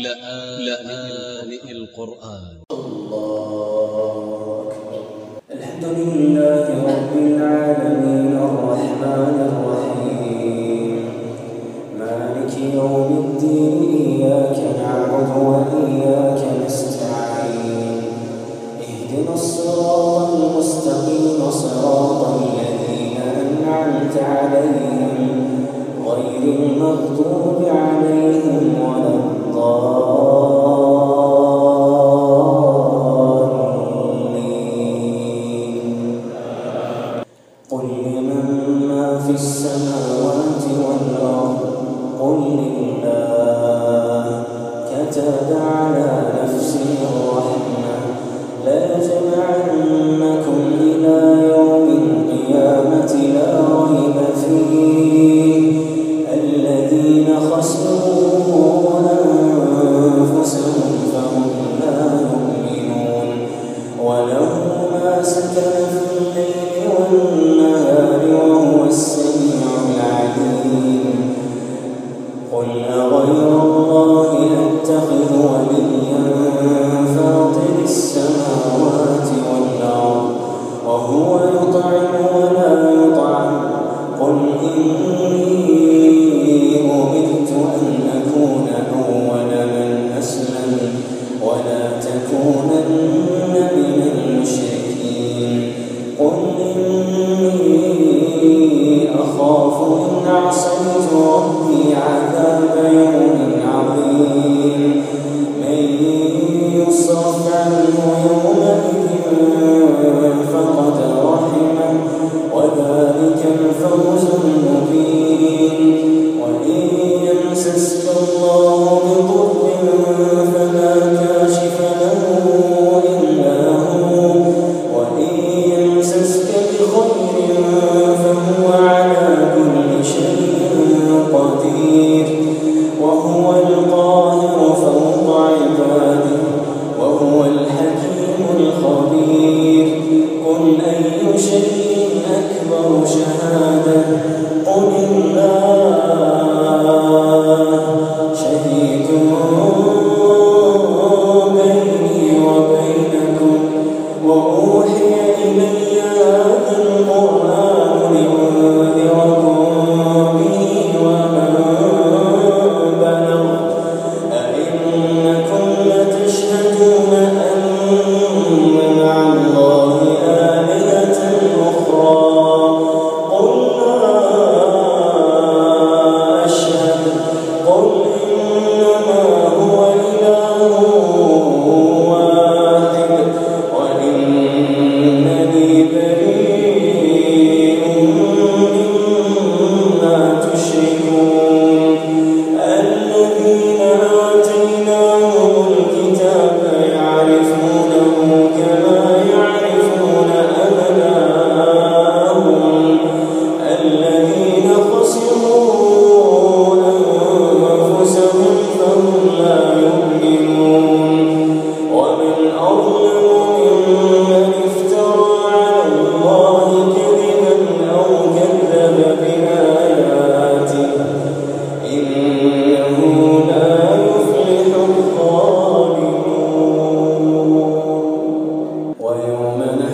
لآن القرآن. الله أكبر الحمد لله رب العالمين الرحمن الرحيم مالك يوم الدين إياك نعبد على نفسه رحمة. لا يجمعنكم إلى I'm dando el movimiento. يوم نحن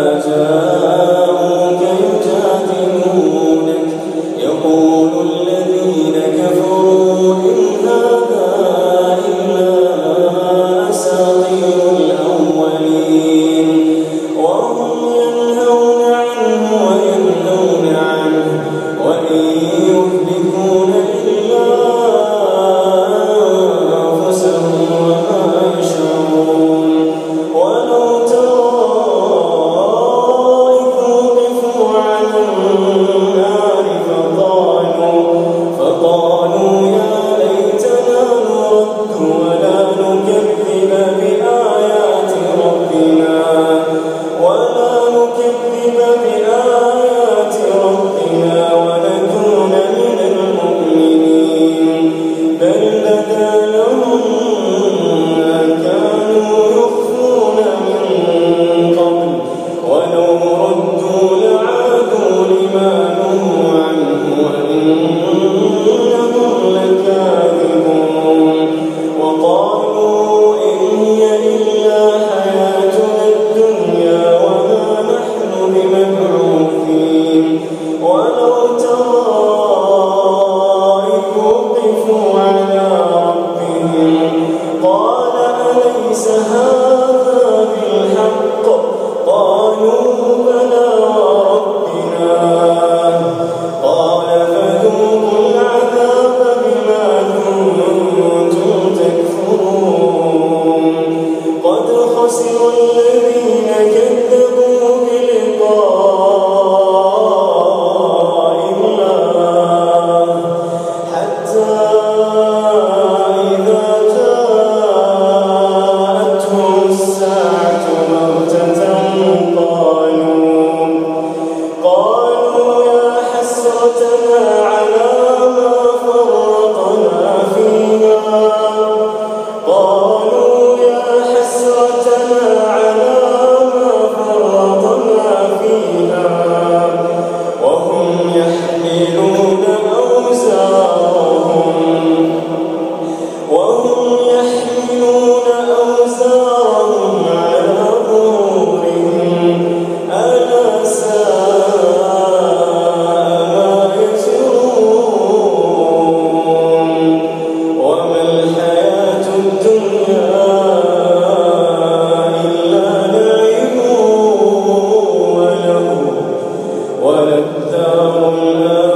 هذا لهم